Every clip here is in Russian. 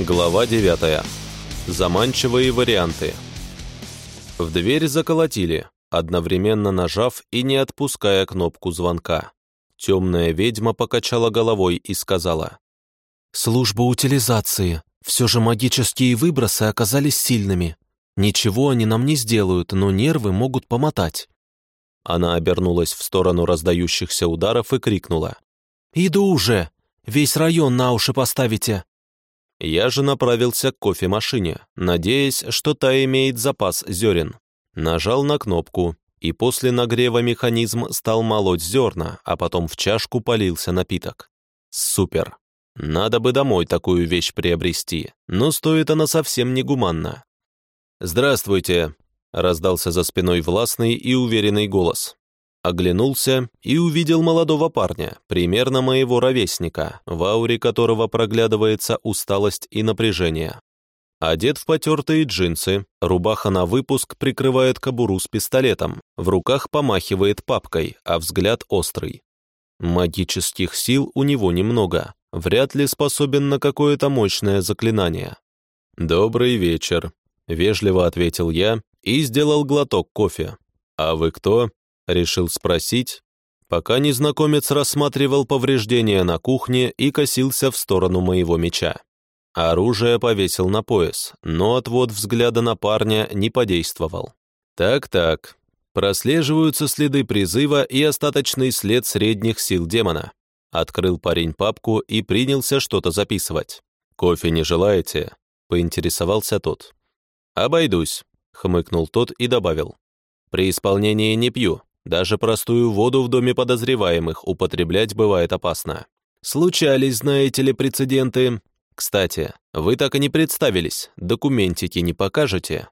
Глава 9. Заманчивые варианты. В дверь заколотили, одновременно нажав и не отпуская кнопку звонка. Темная ведьма покачала головой и сказала. «Служба утилизации. Все же магические выбросы оказались сильными. Ничего они нам не сделают, но нервы могут помотать». Она обернулась в сторону раздающихся ударов и крикнула. «Иду уже! Весь район на уши поставите!» Я же направился к кофемашине, надеясь, что та имеет запас зерен. Нажал на кнопку, и после нагрева механизм стал молоть зерна, а потом в чашку полился напиток. Супер! Надо бы домой такую вещь приобрести, но стоит она совсем негуманно. «Здравствуйте!» — раздался за спиной властный и уверенный голос. Оглянулся и увидел молодого парня, примерно моего ровесника, в ауре которого проглядывается усталость и напряжение. Одет в потертые джинсы, рубаха на выпуск прикрывает кобуру с пистолетом, в руках помахивает папкой, а взгляд острый. Магических сил у него немного, вряд ли способен на какое-то мощное заклинание. «Добрый вечер», — вежливо ответил я и сделал глоток кофе. «А вы кто?» Решил спросить, пока незнакомец рассматривал повреждения на кухне и косился в сторону моего меча. Оружие повесил на пояс, но отвод взгляда на парня не подействовал. Так-так, прослеживаются следы призыва и остаточный след средних сил демона. Открыл парень папку и принялся что-то записывать. «Кофе не желаете?» — поинтересовался тот. «Обойдусь», — хмыкнул тот и добавил. «При исполнении не пью, даже простую воду в доме подозреваемых употреблять бывает опасно. Случались, знаете ли, прецеденты. Кстати, вы так и не представились, документики не покажете?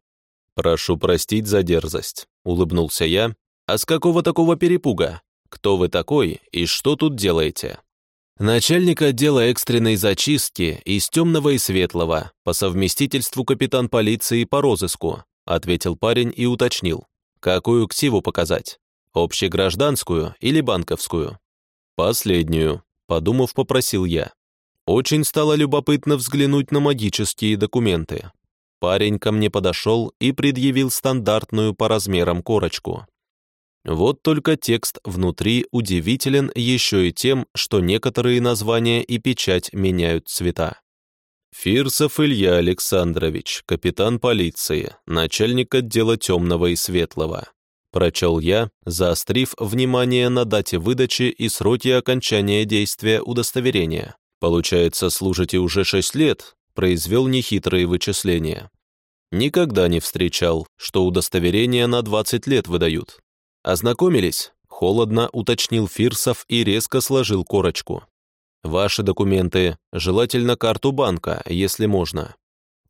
Прошу простить за дерзость, улыбнулся я. А с какого такого перепуга? Кто вы такой и что тут делаете? Начальник отдела экстренной зачистки из темного и светлого, по совместительству капитан полиции по розыску, ответил парень и уточнил. Какую ксиву показать? Общегражданскую или банковскую? Последнюю, подумав, попросил я. Очень стало любопытно взглянуть на магические документы. Парень ко мне подошел и предъявил стандартную по размерам корочку. Вот только текст внутри удивителен еще и тем, что некоторые названия и печать меняют цвета. Фирсов Илья Александрович, капитан полиции, начальник отдела темного и светлого. Прочел я, заострив внимание на дате выдачи и сроке окончания действия удостоверения. Получается, служите уже шесть лет, произвел нехитрые вычисления. Никогда не встречал, что удостоверения на 20 лет выдают. Ознакомились? Холодно уточнил Фирсов и резко сложил корочку. Ваши документы, желательно карту банка, если можно.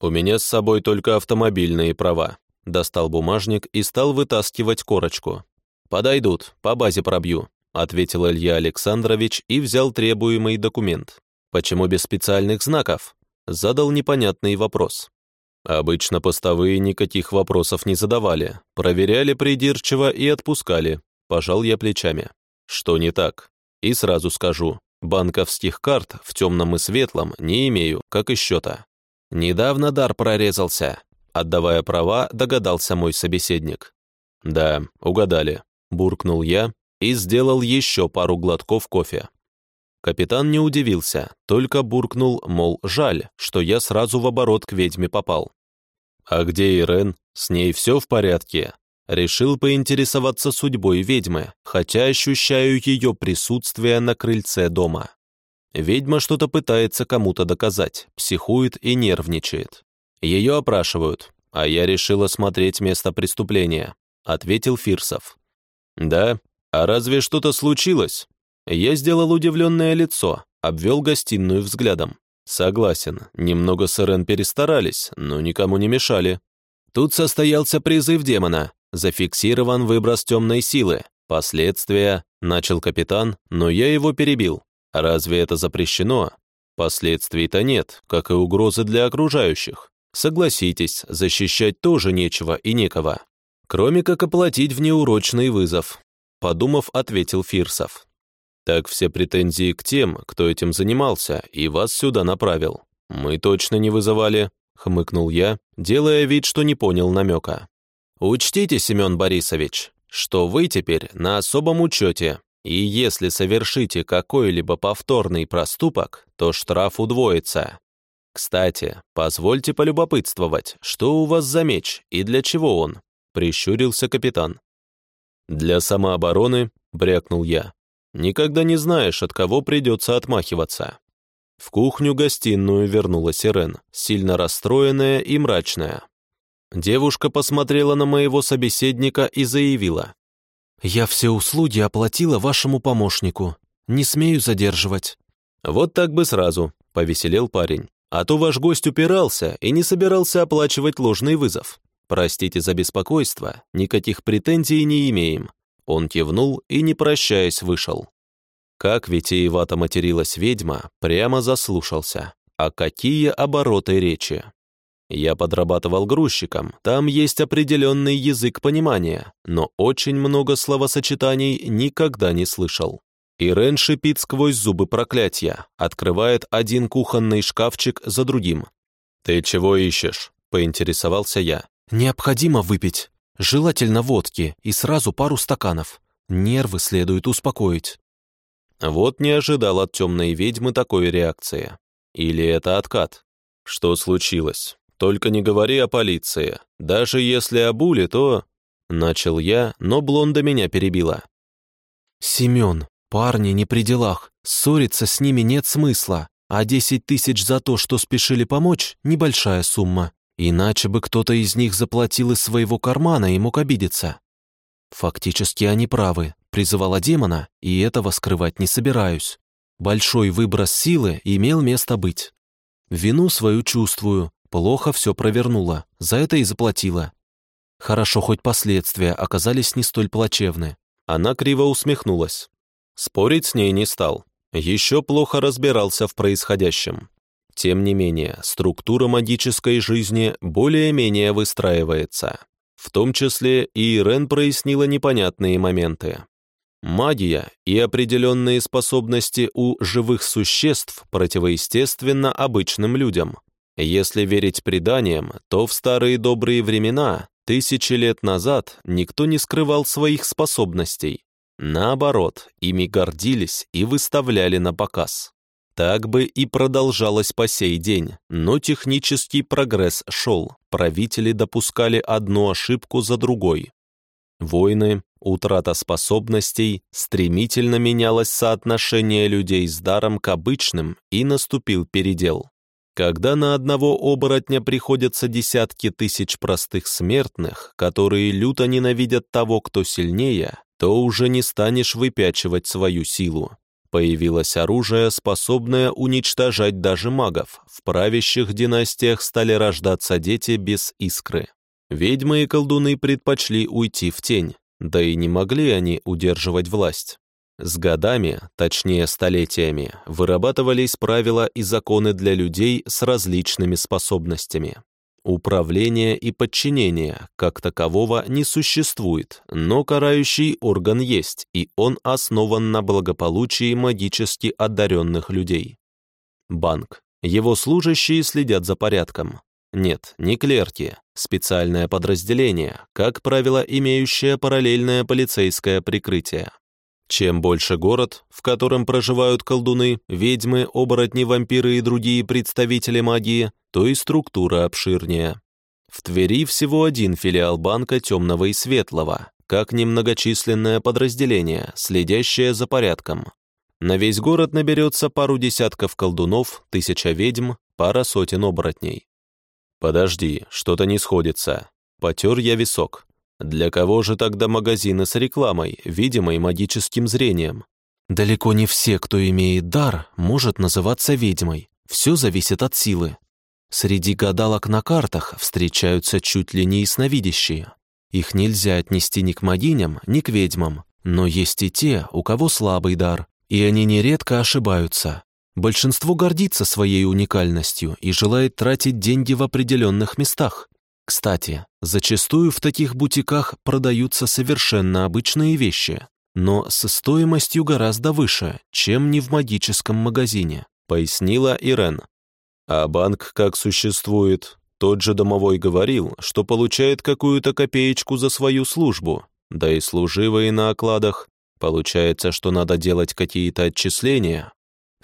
У меня с собой только автомобильные права. Достал бумажник и стал вытаскивать корочку. «Подойдут, по базе пробью», — ответил Илья Александрович и взял требуемый документ. «Почему без специальных знаков?» — задал непонятный вопрос. Обычно постовые никаких вопросов не задавали, проверяли придирчиво и отпускали. Пожал я плечами. Что не так? И сразу скажу, банковских карт в темном и светлом не имею, как и счета. Недавно дар прорезался, Отдавая права, догадался мой собеседник. «Да, угадали», — буркнул я и сделал еще пару глотков кофе. Капитан не удивился, только буркнул, мол, жаль, что я сразу в оборот к ведьме попал. «А где Ирен? С ней все в порядке?» Решил поинтересоваться судьбой ведьмы, хотя ощущаю ее присутствие на крыльце дома. Ведьма что-то пытается кому-то доказать, психует и нервничает. Ее опрашивают, а я решил осмотреть место преступления», — ответил Фирсов. «Да? А разве что-то случилось?» Я сделал удивленное лицо, обвел гостиную взглядом. Согласен, немного с Ирен перестарались, но никому не мешали. Тут состоялся призыв демона, зафиксирован выброс темной силы. Последствия, начал капитан, но я его перебил. Разве это запрещено? Последствий-то нет, как и угрозы для окружающих. Согласитесь, защищать тоже нечего и некого. Кроме как оплатить внеурочный вызов. Подумав, ответил Фирсов. Так все претензии к тем, кто этим занимался и вас сюда направил. «Мы точно не вызывали», — хмыкнул я, делая вид, что не понял намека. «Учтите, Семен Борисович, что вы теперь на особом учете, и если совершите какой-либо повторный проступок, то штраф удвоится. Кстати, позвольте полюбопытствовать, что у вас за меч и для чего он?» — прищурился капитан. «Для самообороны», — брякнул я. «Никогда не знаешь, от кого придется отмахиваться». В кухню-гостиную вернулась Ирен, сильно расстроенная и мрачная. Девушка посмотрела на моего собеседника и заявила. «Я все услуги оплатила вашему помощнику. Не смею задерживать». «Вот так бы сразу», — повеселел парень. «А то ваш гость упирался и не собирался оплачивать ложный вызов. Простите за беспокойство, никаких претензий не имеем». Он кивнул и, не прощаясь, вышел. Как витиевато материлась ведьма, прямо заслушался. А какие обороты речи! Я подрабатывал грузчиком, там есть определенный язык понимания, но очень много словосочетаний никогда не слышал. Ирен шипит сквозь зубы проклятия, открывает один кухонный шкафчик за другим. «Ты чего ищешь?» — поинтересовался я. «Необходимо выпить. Желательно водки и сразу пару стаканов. Нервы следует успокоить». Вот не ожидал от темной ведьмы такой реакции. Или это откат? Что случилось? Только не говори о полиции. Даже если о Буле, то...» Начал я, но блонда меня перебила. «Семен, парни не при делах. Ссориться с ними нет смысла. А десять тысяч за то, что спешили помочь, небольшая сумма. Иначе бы кто-то из них заплатил из своего кармана и мог обидеться. Фактически они правы. Призывала демона, и этого скрывать не собираюсь. Большой выброс силы имел место быть. Вину свою чувствую, Плохо все провернула, за это и заплатила. Хорошо, хоть последствия оказались не столь плачевны. Она криво усмехнулась. Спорить с ней не стал. Еще плохо разбирался в происходящем. Тем не менее, структура магической жизни более-менее выстраивается. В том числе и Ирен прояснила непонятные моменты. Магия и определенные способности у живых существ противоестественно обычным людям, если верить преданиям, то в старые добрые времена, тысячи лет назад, никто не скрывал своих способностей. Наоборот, ими гордились и выставляли на показ. Так бы и продолжалось по сей день, но технический прогресс шел, правители допускали одну ошибку за другой. Войны, утрата способностей, стремительно менялось соотношение людей с даром к обычным и наступил передел. Когда на одного оборотня приходятся десятки тысяч простых смертных, которые люто ненавидят того, кто сильнее, то уже не станешь выпячивать свою силу. Появилось оружие, способное уничтожать даже магов. В правящих династиях стали рождаться дети без искры. Ведьмы и колдуны предпочли уйти в тень, да и не могли они удерживать власть. С годами, точнее столетиями, вырабатывались правила и законы для людей с различными способностями. Управления и подчинения как такового не существует, но карающий орган есть, и он основан на благополучии магически одаренных людей. Банк. Его служащие следят за порядком. Нет, не клерки, специальное подразделение, как правило, имеющее параллельное полицейское прикрытие. Чем больше город, в котором проживают колдуны, ведьмы, оборотни, вампиры и другие представители магии, то и структура обширнее. В Твери всего один филиал банка темного и светлого, как немногочисленное подразделение, следящее за порядком. На весь город наберется пару десятков колдунов, тысяча ведьм, пара сотен оборотней. «Подожди, что-то не сходится». Потер я висок. Для кого же тогда магазины с рекламой, видимой магическим зрением? Далеко не все, кто имеет дар, может называться ведьмой. Все зависит от силы. Среди гадалок на картах встречаются чуть ли не ясновидящие. Их нельзя отнести ни к магиням, ни к ведьмам, но есть и те, у кого слабый дар, и они нередко ошибаются. Большинство гордится своей уникальностью и желает тратить деньги в определенных местах, кстати, зачастую в таких бутиках продаются совершенно обычные вещи, но со стоимостью гораздо выше, чем не в магическом магазине, пояснила Ирен. А банк как существует? Тот же домовой говорил, что получает какую-то копеечку за свою службу, да и служивые на окладах. Получается, что надо делать какие-то отчисления.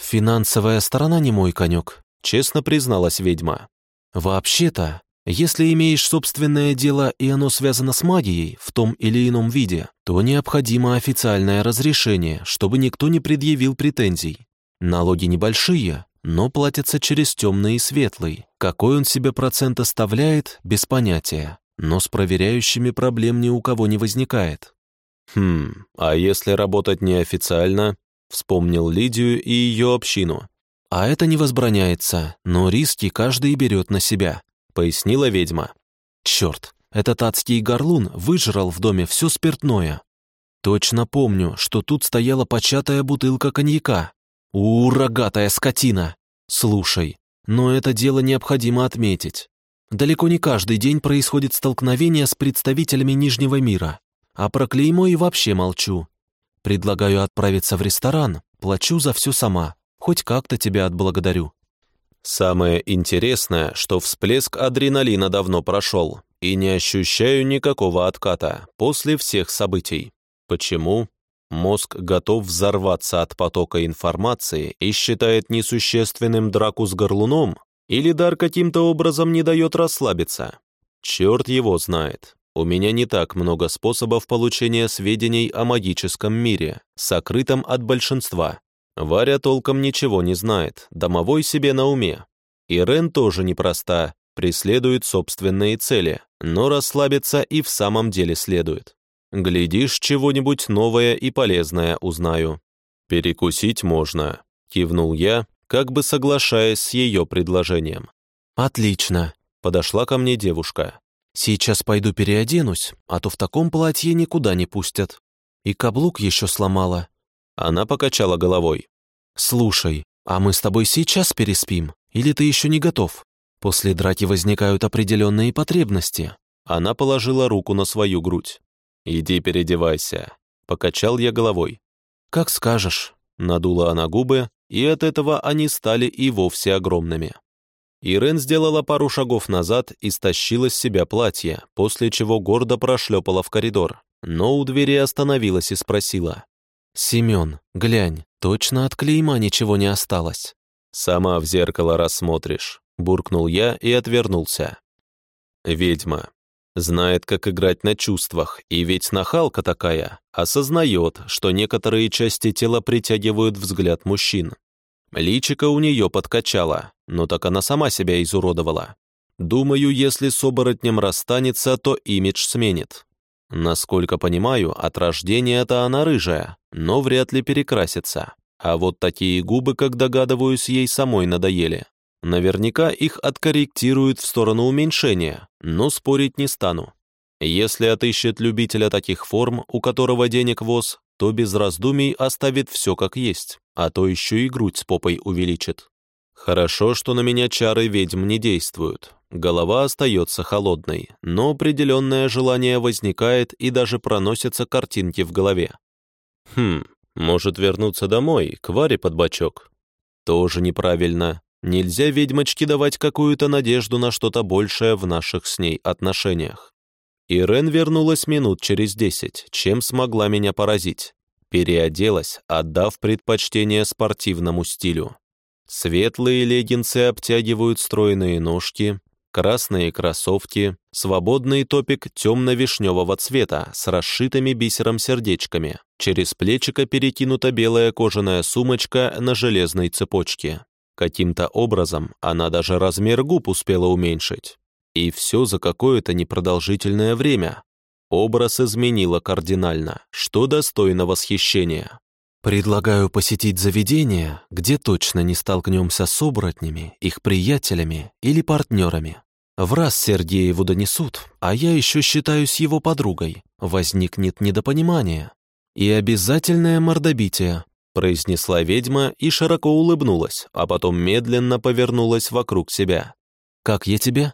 Финансовая сторона не мой конек, честно призналась ведьма. Вообще-то, если имеешь собственное дело и оно связано с магией в том или ином виде, то необходимо официальное разрешение, чтобы никто не предъявил претензий. Налоги небольшие, но платятся через темный и светлый. Какой он себе процент оставляет, без понятия. Но с проверяющими проблем ни у кого не возникает. «Хм, а если работать неофициально?» Вспомнил Лидию и ее общину. «А это не возбраняется, но риски каждый берет на себя», пояснила ведьма. «Черт, этот адский горлун выжрал в доме все спиртное. Точно помню, что тут стояла початая бутылка коньяка. У, рогатая скотина! Слушай, но это дело необходимо отметить. Далеко не каждый день происходит столкновение с представителями Нижнего мира. А про клеймо и вообще молчу. Предлагаю отправиться в ресторан, плачу за все сама. Хоть как-то тебя отблагодарю». Самое интересное, что всплеск адреналина давно прошел, и не ощущаю никакого отката после всех событий. Почему? Мозг готов взорваться от потока информации и считает несущественным драку с горлуном, или дар каким-то образом не дает расслабиться. Черт его знает. У меня не так много способов получения сведений о магическом мире, сокрытом от большинства. Варя толком ничего не знает, домовой себе на уме. Ирен тоже непроста, преследует собственные цели, но расслабиться и в самом деле следует. Глядишь, чего-нибудь новое и полезное узнаю. «Перекусить можно», — кивнул я, как бы соглашаясь с ее предложением. «Отлично», — подошла ко мне девушка. «Сейчас пойду переоденусь, а то в таком платье никуда не пустят. И каблук еще сломала». Она покачала головой. «Слушай, а мы с тобой сейчас переспим? Или ты еще не готов? После драки возникают определенные потребности». Она положила руку на свою грудь. «Иди переодевайся», — покачал я головой. «Как скажешь», — надула она губы, и от этого они стали и вовсе огромными. Ирен сделала пару шагов назад и стащила с себя платье, после чего гордо прошлепала в коридор, но у двери остановилась и спросила. «Семен, глянь, точно от клейма ничего не осталось». «Сама в зеркало рассмотришь», — буркнул я и отвернулся. «Ведьма. Знает, как играть на чувствах, и ведь нахалка такая, осознает, что некоторые части тела притягивают взгляд мужчин. Личико у нее подкачало, но так она сама себя изуродовала. Думаю, если с оборотнем расстанется, то имидж сменит. Насколько понимаю, от рождения-то она рыжая, но вряд ли перекрасится. А вот такие губы, как догадываюсь, ей самой надоели. Наверняка их откорректируют в сторону уменьшения, но спорить не стану. Если отыщет любителя таких форм, у которого денег воз, то без раздумий оставит все как есть, а то еще и грудь с попой увеличит. Хорошо, что на меня чары ведьм не действуют. Голова остается холодной, но определенное желание возникает и даже проносятся картинки в голове. Хм, может вернуться домой, к Варе под бочок? Тоже неправильно. Нельзя ведьмочке давать какую-то надежду на что-то большее в наших с ней отношениях. Ирен вернулась минут через десять, чем смогла меня поразить. Переоделась, отдав предпочтение спортивному стилю. Светлые леггинсы обтягивают стройные ножки, красные кроссовки, свободный топик темно-вишневого цвета с расшитыми бисером сердечками. Через плечико перекинута белая кожаная сумочка на железной цепочке. Каким-то образом она даже размер губ успела уменьшить. И все за какое-то непродолжительное время. Образ изменила кардинально, что достойно восхищения. «Предлагаю посетить заведение, где точно не столкнемся с оборотнями, их приятелями или партнерами. В раз Сергееву донесут, а я еще считаюсь его подругой. Возникнет недопонимание. И обязательное мордобитие, произнесла ведьма и широко улыбнулась, а потом медленно повернулась вокруг себя. «Как я тебе?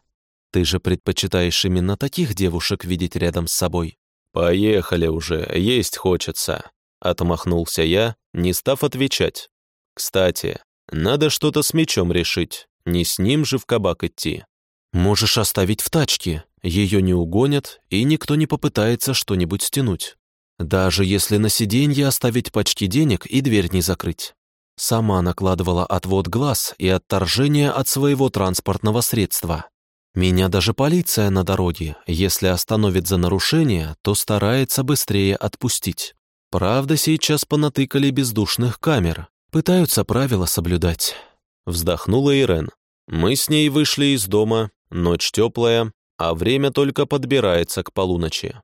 Ты же предпочитаешь именно таких девушек видеть рядом с собой». «Поехали уже, есть хочется», — отмахнулся я, не став отвечать. «Кстати, надо что-то с мечом решить. Не с ним же в кабак идти. Можешь оставить в тачке, ее не угонят, и никто не попытается что-нибудь стянуть. Даже если на сиденье оставить пачки денег и дверь не закрыть. Сама накладывала отвод глаз и отторжение от своего транспортного средства. Меня даже полиция на дороге, если остановит за нарушение, то старается быстрее отпустить. Правда, сейчас понатыкали бездушных камер, пытаются правила соблюдать. Вздохнула Ирен. Мы с ней вышли из дома, ночь теплая, а время только подбирается к полуночи.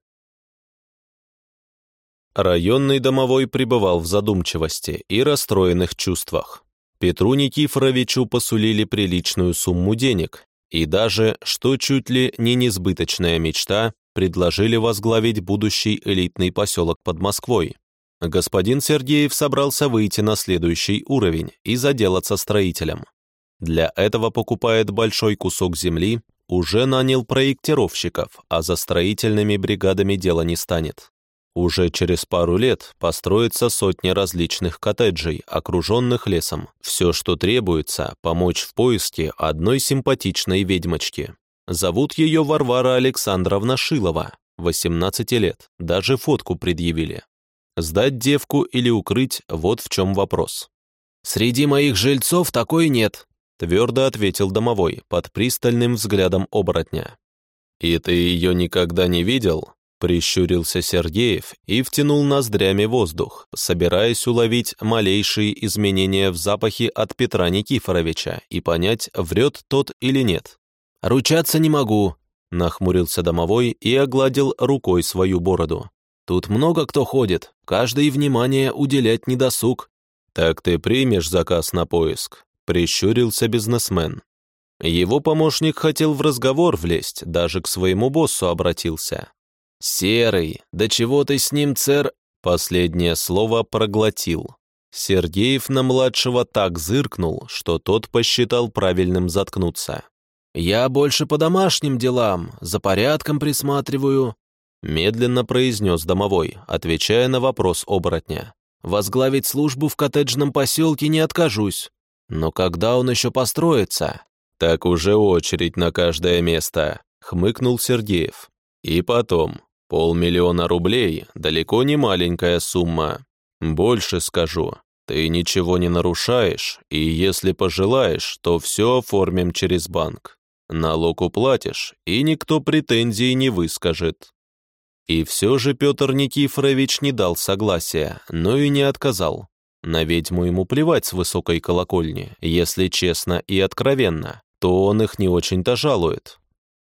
Районный домовой пребывал в задумчивости и расстроенных чувствах. Петру Никифоровичу посулили приличную сумму денег, и даже, что чуть ли не несбыточная мечта, предложили возглавить будущий элитный поселок под Москвой. Господин Сергеев собрался выйти на следующий уровень и заделаться строителем. Для этого покупает большой кусок земли, уже нанял проектировщиков, а за строительными бригадами дело не станет. Уже через пару лет построится сотни различных коттеджей, окруженных лесом. Все, что требуется, помочь в поиске одной симпатичной ведьмочки. Зовут ее Варвара Александровна Шилова, 18 лет, даже фотку предъявили. Сдать девку или укрыть – вот в чем вопрос. «Среди моих жильцов такой нет», – твердо ответил домовой под пристальным взглядом оборотня. «И ты ее никогда не видел?» Прищурился Сергеев и втянул ноздрями воздух, собираясь уловить малейшие изменения в запахе от Петра Никифоровича и понять, врет тот или нет. «Ручаться не могу», — нахмурился домовой и огладил рукой свою бороду. «Тут много кто ходит, каждый внимание уделять недосуг». «Так ты примешь заказ на поиск?» — прищурился бизнесмен. Его помощник хотел в разговор влезть, даже к своему боссу обратился. «Серый, да чего ты с ним, цер...» Последнее слово проглотил. Сергеев на младшего так зыркнул, что тот посчитал правильным заткнуться. «Я больше по домашним делам, за порядком присматриваю», медленно произнес домовой, отвечая на вопрос оборотня. «Возглавить службу в коттеджном поселке не откажусь. Но когда он еще построится?» «Так уже очередь на каждое место», — хмыкнул Сергеев. «И потом, Полмиллиона рублей – далеко не маленькая сумма. Больше скажу, ты ничего не нарушаешь, и если пожелаешь, то все оформим через банк. Налог уплатишь, и никто претензий не выскажет». И все же Петр Никифорович не дал согласия, но и не отказал. На ведьму ему плевать с высокой колокольни, если честно и откровенно, то он их не очень-то жалует.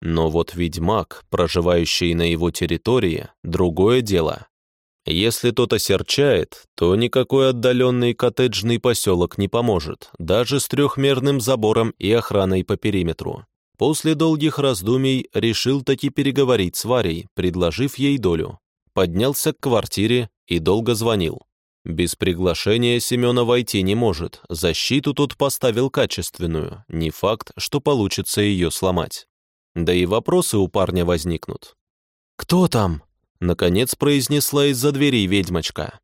Но вот ведьмак, проживающий на его территории, другое дело. Если тот осерчает, то никакой отдаленный коттеджный поселок не поможет, даже с трехмерным забором и охраной по периметру. После долгих раздумий решил таки переговорить с Варей, предложив ей долю. Поднялся к квартире и долго звонил. Без приглашения Семена войти не может, защиту тут поставил качественную, не факт, что получится ее сломать. Да и вопросы у парня возникнут. «Кто там?» — наконец произнесла из-за дверей ведьмочка.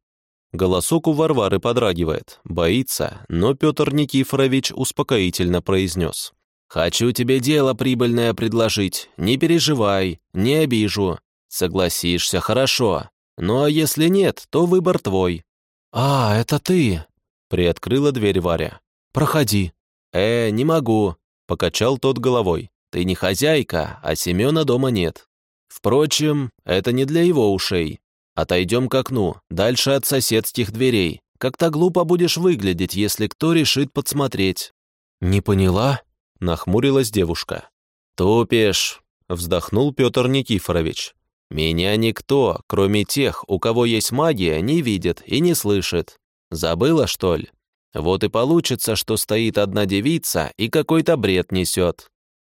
Голосок у Варвары подрагивает, боится, но Петр Никифорович успокоительно произнес. «Хочу тебе дело прибыльное предложить, не переживай, не обижу. Согласишься, хорошо. Ну а если нет, то выбор твой». «А, это ты!» — приоткрыла дверь Варя. «Проходи». «Э, не могу», — покачал тот головой. Ты не хозяйка, а Семена дома нет. Впрочем, это не для его ушей. Отойдем к окну, дальше от соседских дверей. Как-то глупо будешь выглядеть, если кто решит подсмотреть». «Не поняла?» — нахмурилась девушка. «Тупишь», — вздохнул Петр Никифорович. «Меня никто, кроме тех, у кого есть магия, не видит и не слышит. Забыла, что ли? Вот и получится, что стоит одна девица и какой-то бред несет.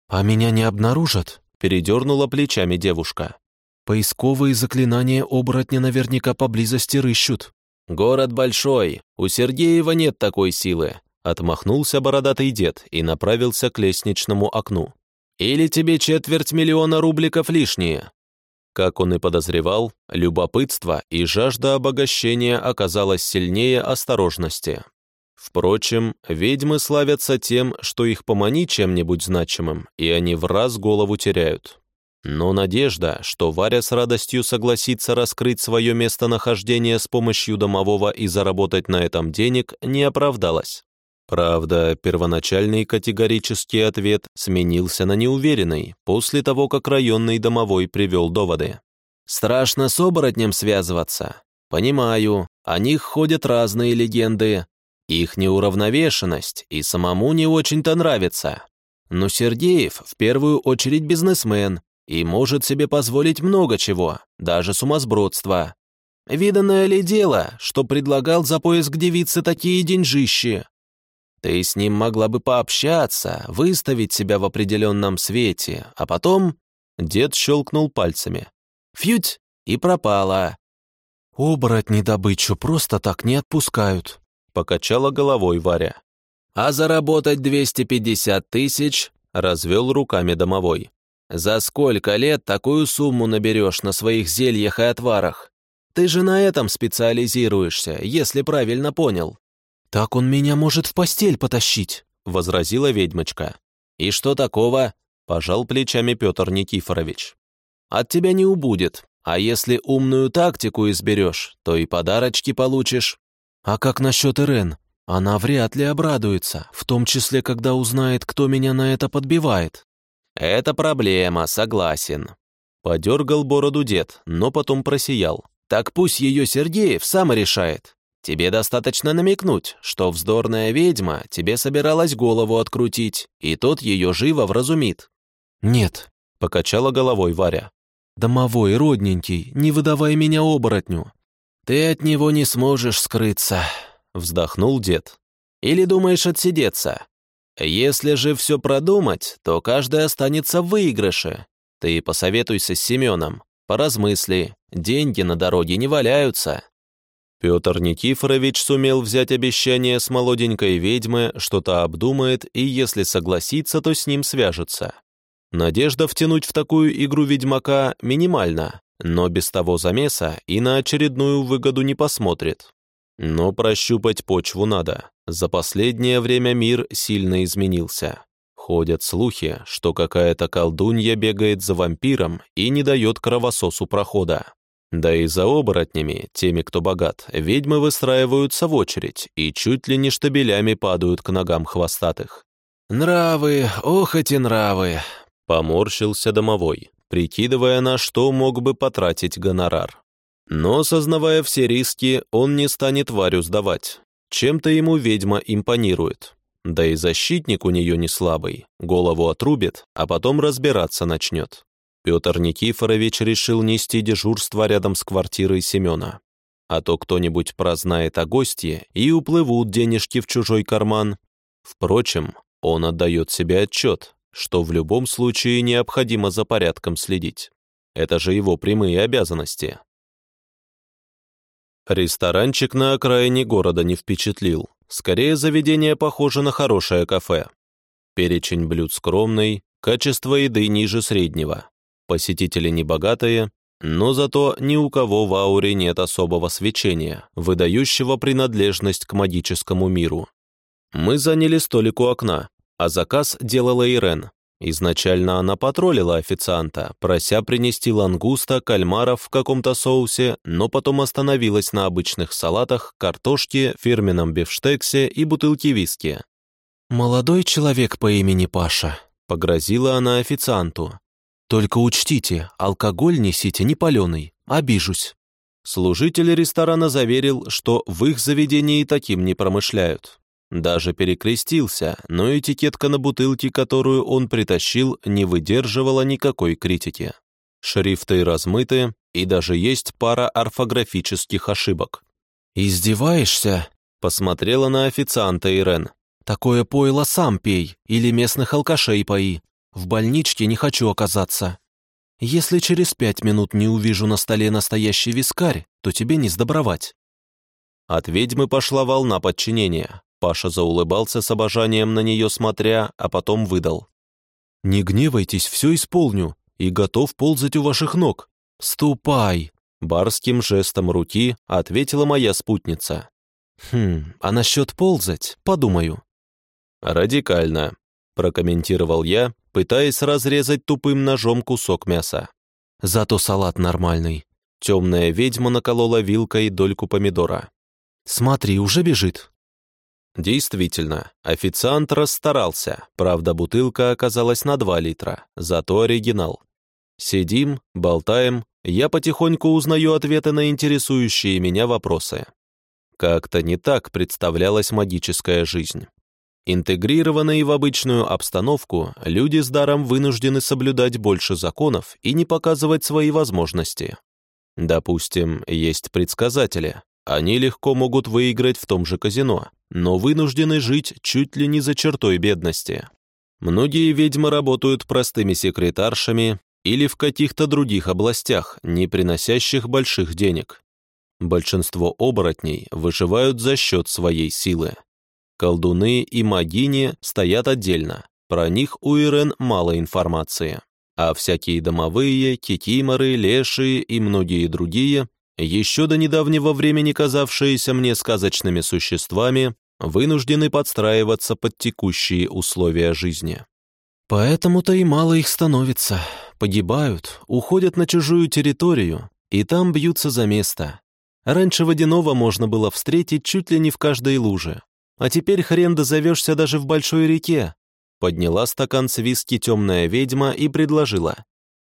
«А меня не обнаружат?» — передернула плечами девушка. «Поисковые заклинания оборотня наверняка поблизости рыщут». «Город большой, у Сергеева нет такой силы», — отмахнулся бородатый дед и направился к лестничному окну. «Или тебе четверть миллиона рубликов лишние?» Как он и подозревал, любопытство и жажда обогащения оказалось сильнее осторожности. Впрочем, ведьмы славятся тем, что их помани чем-нибудь значимым, и они в раз голову теряют. Но надежда, что Варя с радостью согласится раскрыть свое местонахождение с помощью домового и заработать на этом денег, не оправдалась. Правда, первоначальный категорический ответ сменился на неуверенный после того, как районный домовой привел доводы. «Страшно с оборотнем связываться. Понимаю, о них ходят разные легенды, их неуравновешенность и самому не очень-то нравится. Но Сергеев в первую очередь бизнесмен и может себе позволить много чего, даже сумасбродство. Виданное ли дело, что предлагал за поиск девицы такие деньжищи? Ты с ним могла бы пообщаться, выставить себя в определенном свете, а потом...» Дед щелкнул пальцами. «Фьють!» и пропала. «Оборотни добычу просто так не отпускают», — покачала головой Варя. «А заработать 250 тысяч?» — развел руками домовой. «За сколько лет такую сумму наберешь на своих зельях и отварах? Ты же на этом специализируешься, если правильно понял». «Так он меня может в постель потащить», — возразила ведьмочка. «И что такого?» — пожал плечами Петр Никифорович. «От тебя не убудет, а если умную тактику изберешь, то и подарочки получишь». А как насчет Ирен? Она вряд ли обрадуется, в том числе, когда узнает, кто меня на это подбивает. Это проблема, согласен. Подергал бороду дед, но потом просиял. Так пусть ее Сергеев сам решает. Тебе достаточно намекнуть, что вздорная ведьма тебе собиралась голову открутить, и тот ее живо вразумит. «Нет», — покачала головой Варя. «Домовой, родненький, не выдавай меня оборотню. «Ты от него не сможешь скрыться», — вздохнул дед. «Или думаешь отсидеться? Если же все продумать, то каждый останется в выигрыше. Ты посоветуйся с Семеном, поразмысли, деньги на дороге не валяются». Петр Никифорович сумел взять обещание с молоденькой ведьмы, что-то обдумает и, если согласится, то с ним свяжется. Надежда втянуть в такую игру ведьмака минимальна, но без того замеса и на очередную выгоду не посмотрит. Но прощупать почву надо. За последнее время мир сильно изменился. Ходят слухи, что какая-то колдунья бегает за вампиром и не дает кровососу прохода. Да и за оборотнями, теми, кто богат, ведьмы выстраиваются в очередь и чуть ли не штабелями падают к ногам хвостатых. «Нравы, ох эти нравы!» — поморщился домовой прикидывая, на что мог бы потратить гонорар. Но, сознавая все риски, он не станет Варю сдавать. Чем-то ему ведьма импонирует. Да и защитник у нее не слабый, голову отрубит, а потом разбираться начнет. Петр Никифорович решил нести дежурство рядом с квартирой Семена. А то кто-нибудь прознает о гостье и уплывут денежки в чужой карман. Впрочем, он отдает себе отчет, что в любом случае необходимо за порядком следить. Это же его прямые обязанности. Ресторанчик на окраине города не впечатлил. Скорее, заведение похоже на хорошее кафе. Перечень блюд скромный, качество еды ниже среднего. Посетители небогатые, но зато ни у кого в ауре нет особого свечения, выдающего принадлежность к магическому миру. Мы заняли столик у окна, а заказ делала Ирен. Изначально она потроллила официанта, прося принести лангуста, кальмаров в каком-то соусе, но потом остановилась на обычных салатах, картошке, фирменном бифштексе и бутылке виски. «Молодой человек по имени Паша», — погрозила она официанту. «Только учтите, алкоголь несите не паленый, обижусь». Служитель ресторана заверил, что в их заведении таким не промышляют. Даже перекрестился, но этикетка на бутылке, которую он притащил, не выдерживала никакой критики. Шрифты размыты, и даже есть пара орфографических ошибок. «Издеваешься?» — посмотрела на официанта Ирен. «Такое пойло сам пей, или местных алкашей пои. В больничке не хочу оказаться. Если через пять минут не увижу на столе настоящий вискарь, то тебе не сдобровать». От ведьмы пошла волна подчинения. Паша заулыбался с обожанием на нее смотря, а потом выдал. «Не гневайтесь, все исполню, и готов ползать у ваших ног. Ступай!» Барским жестом руки ответила моя спутница. Хм, а насчет ползать, подумаю. Радикально, прокомментировал я, пытаясь разрезать тупым ножом кусок мяса. Зато салат нормальный. Темная ведьма наколола вилкой дольку помидора. Смотри, уже бежит. Действительно, официант расстарался, правда, бутылка оказалась на 2 литра, зато оригинал. Сидим, болтаем, я потихоньку узнаю ответы на интересующие меня вопросы. Как-то не так представлялась магическая жизнь. Интегрированные в обычную обстановку, люди с даром вынуждены соблюдать больше законов и не показывать свои возможности. Допустим, есть предсказатели. Они легко могут выиграть в том же казино, но вынуждены жить чуть ли не за чертой бедности. Многие ведьмы работают простыми секретаршами или в каких-то других областях, не приносящих больших денег. Большинство оборотней выживают за счет своей силы. Колдуны и магини стоят отдельно, про них у Ирен мало информации. А всякие домовые, кикиморы, лешие и многие другие, еще до недавнего времени казавшиеся мне сказочными существами, вынуждены подстраиваться под текущие условия жизни. Поэтому-то и мало их становится. Погибают, уходят на чужую территорию, и там бьются за место. Раньше водяного можно было встретить чуть ли не в каждой луже. А теперь хрен дозовешься даже в большой реке. Подняла стакан с виски темная ведьма и предложила.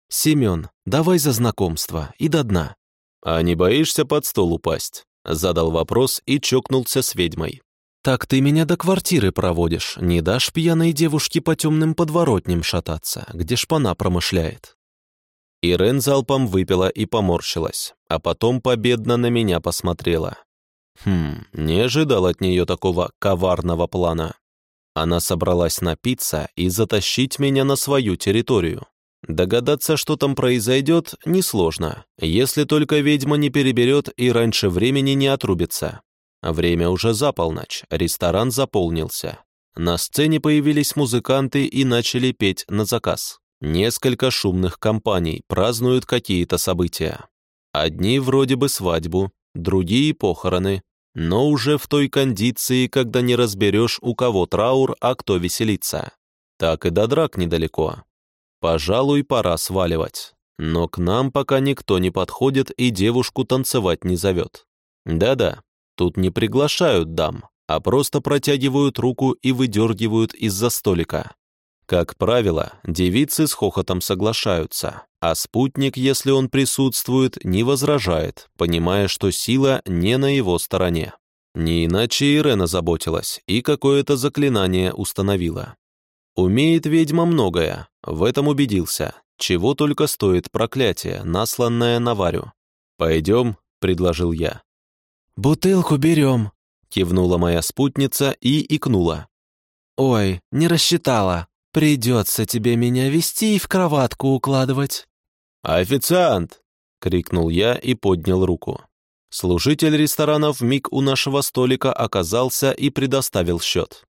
«Семен, давай за знакомство и до дна». «А не боишься под стол упасть?» Задал вопрос и чокнулся с ведьмой. «Так ты меня до квартиры проводишь, не дашь пьяной девушке по темным подворотням шататься, где шпана промышляет». Ирен залпом выпила и поморщилась, а потом победно на меня посмотрела. Хм, не ожидал от нее такого коварного плана. Она собралась напиться и затащить меня на свою территорию. Догадаться, что там произойдет, несложно, если только ведьма не переберет и раньше времени не отрубится. Время уже за полночь, ресторан заполнился. На сцене появились музыканты и начали петь на заказ. Несколько шумных компаний празднуют какие-то события. Одни вроде бы свадьбу, другие похороны, но уже в той кондиции, когда не разберешь, у кого траур, а кто веселится. Так и до драк недалеко. Пожалуй, пора сваливать. Но к нам пока никто не подходит и девушку танцевать не зовет. Да-да, тут не приглашают дам, а просто протягивают руку и выдергивают из-за столика. Как правило, девицы с хохотом соглашаются, а спутник, если он присутствует, не возражает, понимая, что сила не на его стороне. Не иначе Ирена заботилась и какое-то заклинание установила. Умеет ведьма многое, в этом убедился, чего только стоит проклятие, насланное на Варю. «Пойдем», — предложил я. «Бутылку берем», — кивнула моя спутница и икнула. «Ой, не рассчитала», Придется тебе меня вести и в кроватку укладывать». «Официант!» — крикнул я и поднял руку. Служитель ресторана в миг у нашего столика оказался и предоставил счет.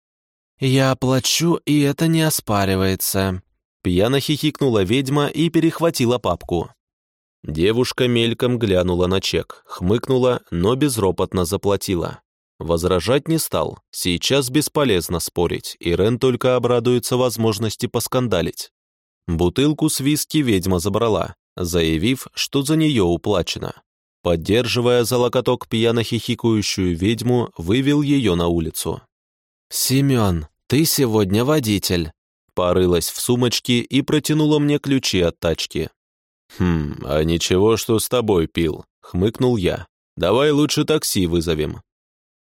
«Я оплачу, и это не оспаривается», — пьяно хихикнула ведьма и перехватила папку. Девушка мельком глянула на чек, хмыкнула, но безропотно заплатила. Возражать не стал. Сейчас бесполезно спорить, и Рен только обрадуется возможности поскандалить. Бутылку с виски ведьма забрала, заявив, что за нее уплачено. Поддерживая за локоток пьяно хихикающую ведьму, вывел ее на улицу. «Семен, ты сегодня водитель», порылась в сумочке и протянула мне ключи от тачки. «Хм, а ничего, что с тобой пил», — хмыкнул я. «Давай лучше такси вызовем».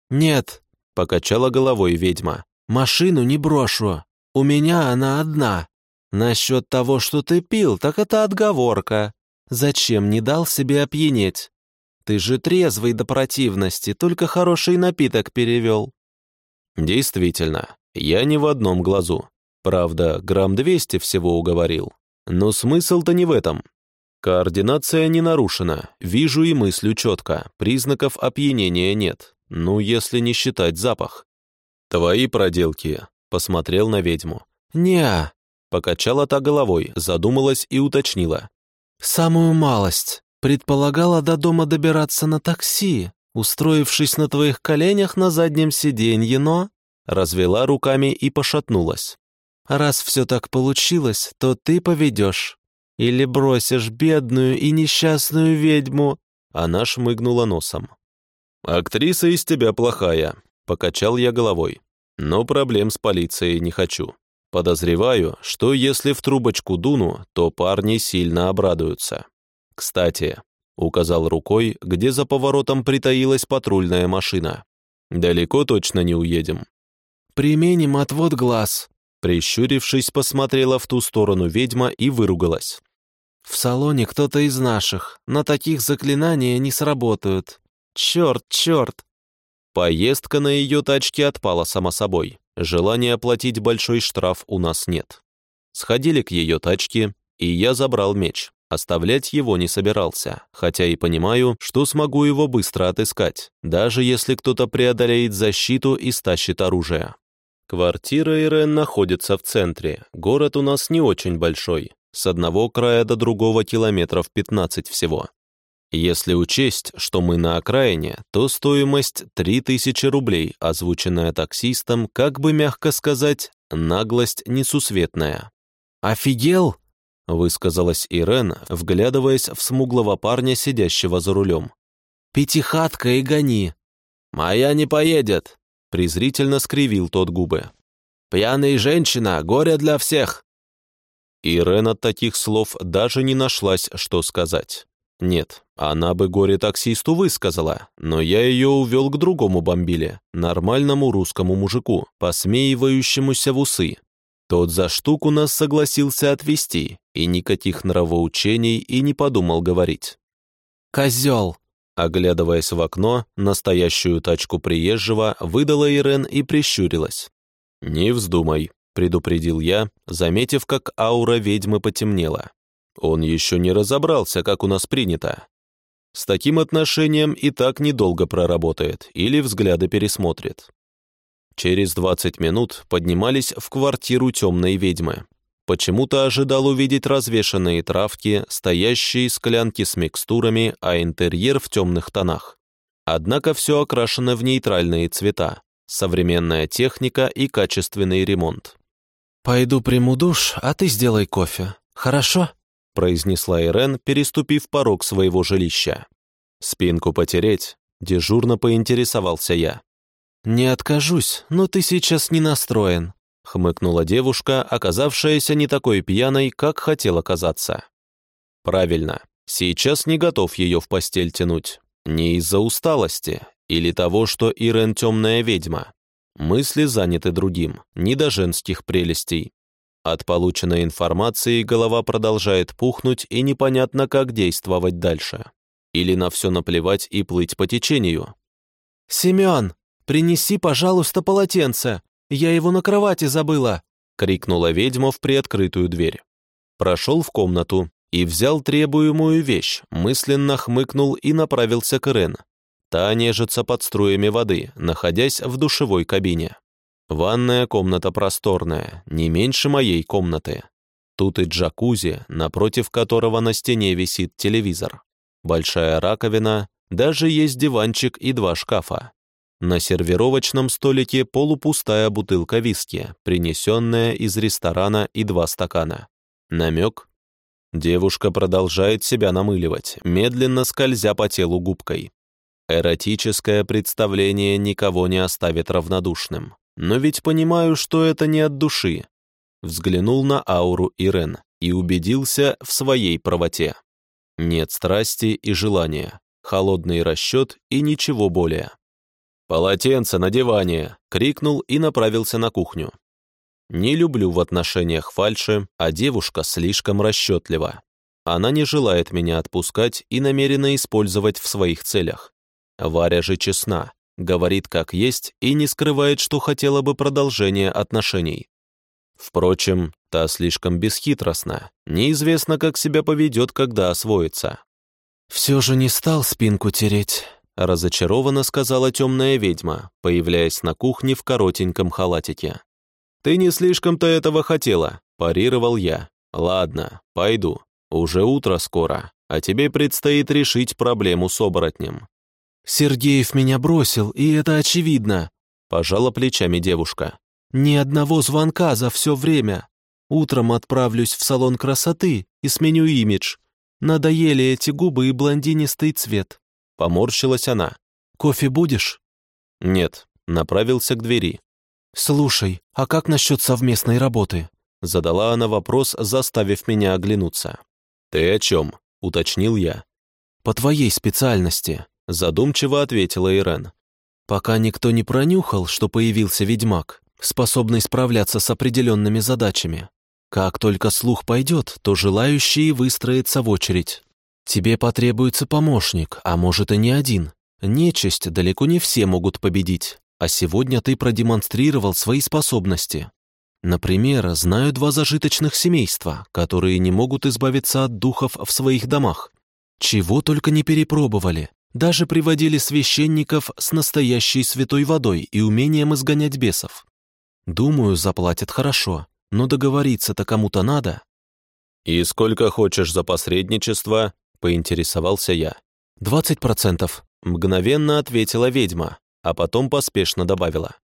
«Нет», — покачала головой ведьма, — «машину не брошу. У меня она одна. Насчет того, что ты пил, так это отговорка. Зачем не дал себе опьянеть? Ты же трезвый до противности, только хороший напиток перевел». «Действительно, я не в одном глазу. Правда, грамм двести всего уговорил. Но смысл-то не в этом. Координация не нарушена, вижу и мыслю четко, признаков опьянения нет. Ну, если не считать запах. «Твои проделки», — посмотрел на ведьму. «Не-а», покачала та головой, задумалась и уточнила. «Самую малость. Предполагала до дома добираться на такси. устроившись на твоих коленях на заднем сиденье, но...» Развела руками и пошатнулась. «Раз все так получилось, то ты поведешь. Или бросишь бедную и несчастную ведьму». Она шмыгнула носом. «Актриса из тебя плохая», — покачал я головой. «Но проблем с полицией не хочу. Подозреваю, что если в трубочку дуну, то парни сильно обрадуются. Кстати, указал рукой, где за поворотом притаилась патрульная машина. Далеко точно не уедем. Применим отвод глаз. Прищурившись, посмотрела в ту сторону ведьма и выругалась. В салоне кто-то из наших. На таких заклинания не сработают. Черт, черт. Поездка на ее тачке отпала само собой. Желания оплатить большой штраф у нас нет. Сходили к ее тачке, и я забрал меч. Оставлять его не собирался, хотя и понимаю, что смогу его быстро отыскать, даже если кто-то преодолеет защиту и стащит оружие. Квартира Ирен находится в центре, город у нас не очень большой, с одного края до другого километров 15 всего. Если учесть, что мы на окраине, то стоимость 3000 рублей, озвученная таксистом, как бы мягко сказать, наглость несусветная. «Офигел?» — высказалась Ирен, вглядываясь в смуглого парня, сидящего за рулем. «Пятихатка и гони!» «Моя не поедет!» — презрительно скривил тот губы. «Пьяная женщина, горе для всех!» Ирен от таких слов даже не нашлась, что сказать. Нет, она бы горе-таксисту высказала, но я ее увел к другому бомбиле, нормальному русскому мужику, посмеивающемуся в усы. Тот за штуку нас согласился отвезти, и никаких нравоучений и не подумал говорить. «Козел!» Оглядываясь в окно, настоящую тачку приезжего выдала Ирен и прищурилась. «Не вздумай», — предупредил я, заметив, как аура ведьмы потемнела. Он еще не разобрался, как у нас принято. С таким отношением и так недолго проработает или взгляды пересмотрит. Через 20 минут поднимались в квартиру темной ведьмы. Почему-то ожидал увидеть развешанные травки, стоящие склянки с микстурами, а интерьер в темных тонах. Однако все окрашено в нейтральные цвета, современная техника и качественный ремонт. «Пойду приму душ, а ты сделай кофе. Хорошо?» Произнесла Ирен, переступив порог своего жилища. «Спинку потереть?» — дежурно поинтересовался я. «Не откажусь, но ты сейчас не настроен», — хмыкнула девушка, оказавшаяся не такой пьяной, как хотела казаться. «Правильно, сейчас не готов ее в постель тянуть. Не из-за усталости или того, что Ирен темная ведьма. Мысли заняты другим, не до женских прелестей. От полученной информации голова продолжает пухнуть и непонятно, как действовать дальше. Или на все наплевать и плыть по течению. «Семен, принеси, пожалуйста, полотенце. Я его на кровати забыла», — крикнула ведьма в приоткрытую дверь. Прошел в комнату и взял требуемую вещь, мысленно хмыкнул и направился к Рен. Та нежится под струями воды, находясь в душевой кабине. Ванная комната просторная, не меньше моей комнаты. Тут и джакузи, напротив которого на стене висит телевизор. Большая раковина, даже есть диванчик и два шкафа. На сервировочном столике полупустая бутылка виски, принесенная из ресторана и два стакана. Намек? Девушка продолжает себя намыливать, медленно скользя по телу губкой. Эротическое представление никого не оставит равнодушным. Но ведь понимаю, что это не от души. Взглянул на ауру Ирен и убедился в своей правоте. Нет страсти и желания, холодный расчет и ничего более. «Полотенце на диване!» — крикнул и направился на кухню. Не люблю в отношениях фальши, а девушка слишком расчетлива. Она не желает меня отпускать и намерена использовать в своих целях. Варя же честна, говорит как есть и не скрывает, что хотела бы продолжения отношений. Впрочем, та слишком бесхитростна, неизвестно, как себя поведет, когда освоится. «Все же не стал спинку тереть», — разочарованно сказала темная ведьма, появляясь на кухне в коротеньком халатике. «Ты не слишком-то этого хотела», — парировал я. «Ладно, пойду. Уже утро скоро, а тебе предстоит решить проблему с оборотнем. Сергеев меня бросил, и это очевидно», — пожала плечами девушка. «Ни одного звонка за все время. Утром отправлюсь в салон красоты и сменю имидж. Надоели эти губы и блондинистый цвет». Поморщилась она. «Кофе будешь?» «Нет», — направился к двери. «Слушай, а как насчет совместной работы?» Задала она вопрос, заставив меня оглянуться. «Ты о чем?» — уточнил я. «По твоей специальности», — задумчиво ответила Ирен. «Пока никто не пронюхал, что появился ведьмак, способный справляться с определенными задачами. Как только слух пойдет, то желающие выстроятся в очередь. Тебе потребуется помощник, а может и не один. Нечисть далеко не все могут победить, а сегодня ты продемонстрировал свои способности. Например, знаю два зажиточных семейства, которые не могут избавиться от духов в своих домах. Чего только не перепробовали. Даже приводили священников с настоящей святой водой и умением изгонять бесов. Думаю, заплатят хорошо, но договориться-то кому-то надо. «И сколько хочешь за посредничество?» — поинтересовался я. «Двадцать процентов», — мгновенно ответила ведьма, а потом поспешно добавила.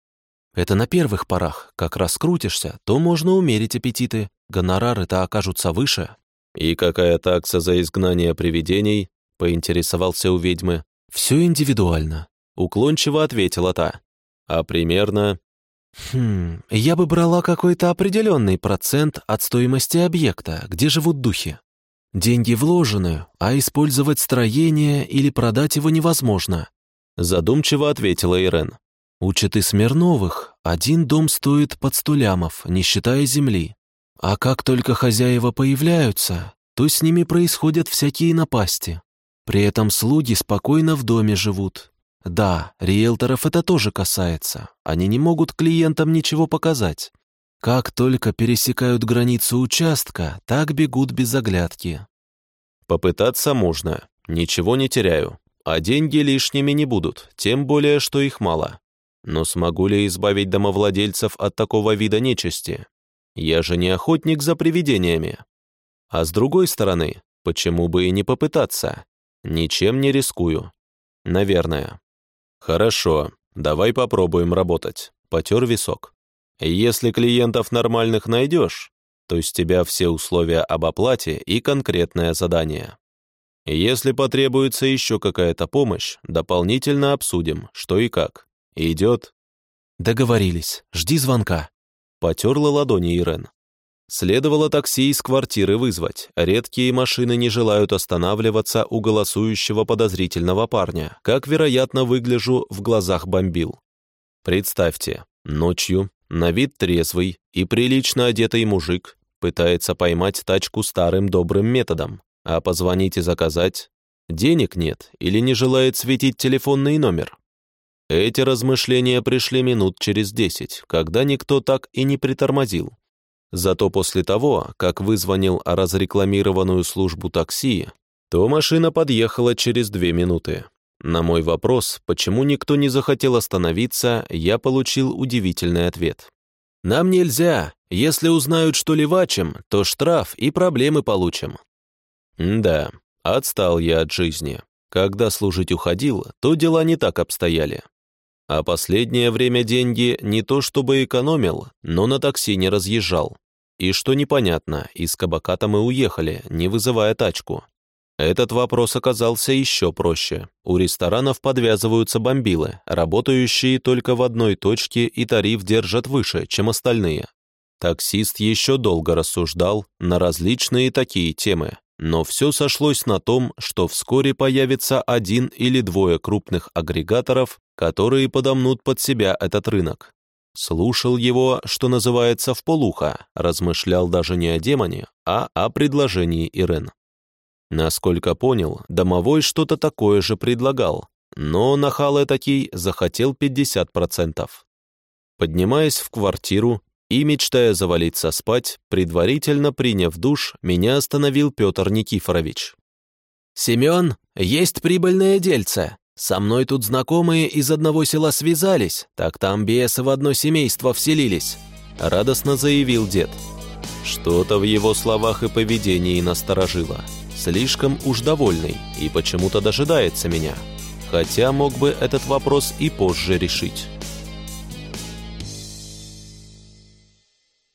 Это на первых порах. Как раскрутишься, то можно умерить аппетиты. Гонорары-то окажутся выше. «И какая такса за изгнание привидений?» — поинтересовался у ведьмы. «Все индивидуально», — уклончиво ответила та. «А примерно?» «Хм, я бы брала какой-то определенный процент от стоимости объекта, где живут духи. Деньги вложены, а использовать строение или продать его невозможно», — задумчиво ответила Ирен. У Читы Смирновых один дом стоит под сто лямов, не считая земли. А как только хозяева появляются, то с ними происходят всякие напасти. При этом слуги спокойно в доме живут. Да, риэлторов это тоже касается. Они не могут клиентам ничего показать. Как только пересекают границу участка, так бегут без оглядки. Попытаться можно, ничего не теряю. А деньги лишними не будут, тем более, что их мало. Но смогу ли избавить домовладельцев от такого вида нечисти? Я же не охотник за привидениями. А с другой стороны, почему бы и не попытаться? Ничем не рискую. Наверное. Хорошо, давай попробуем работать. Потер висок. Если клиентов нормальных найдешь, то с тебя все условия об оплате и конкретное задание. Если потребуется еще какая-то помощь, дополнительно обсудим, что и как. «Идет». «Договорились. Жди звонка». Потерла ладони Ирен. Следовало такси из квартиры вызвать. Редкие машины не желают останавливаться у голосующего подозрительного парня, как, вероятно, выгляжу в глазах бомбил. Представьте, ночью, на вид трезвый и прилично одетый мужик пытается поймать тачку старым добрым методом, а позвонить и заказать денег нет или не желает светить телефонный номер. Эти размышления пришли минут через десять, когда никто так и не притормозил. Зато после того, как вызвонил разрекламированную службу такси, то машина подъехала через две минуты. На мой вопрос, почему никто не захотел остановиться, я получил удивительный ответ. «Нам нельзя. Если узнают, что левачим, то штраф и проблемы получим». да, отстал я от жизни. Когда служить уходил, то дела не так обстояли. А последнее время деньги не то чтобы экономил, но на такси не разъезжал. И что непонятно, из кабака-то мы уехали, не вызывая тачку. Этот вопрос оказался еще проще. У ресторанов подвязываются бомбилы, работающие только в одной точке и тариф держат выше, чем остальные. Таксист еще долго рассуждал на различные такие темы, но все сошлось на том, что вскоре появится один или двое крупных агрегаторов, которые подомнут под себя этот рынок. Слушал его, что называется, в полухо, размышлял даже не о демоне, а о предложении Ирен. Насколько понял, домовой что-то такое же предлагал, но нахал этакий захотел 50%. Поднимаясь в квартиру и, мечтая завалиться спать, предварительно приняв душ, меня остановил Петр Никифорович. «Семен, есть прибыльное дельце. Со мной тут знакомые из одного села связались, так там бесы в одно семейство вселились», — радостно заявил дед. Что-то в его словах и поведении насторожило. Слишком уж довольный и почему-то дожидается меня. хотя мог бы этот вопрос и позже решить.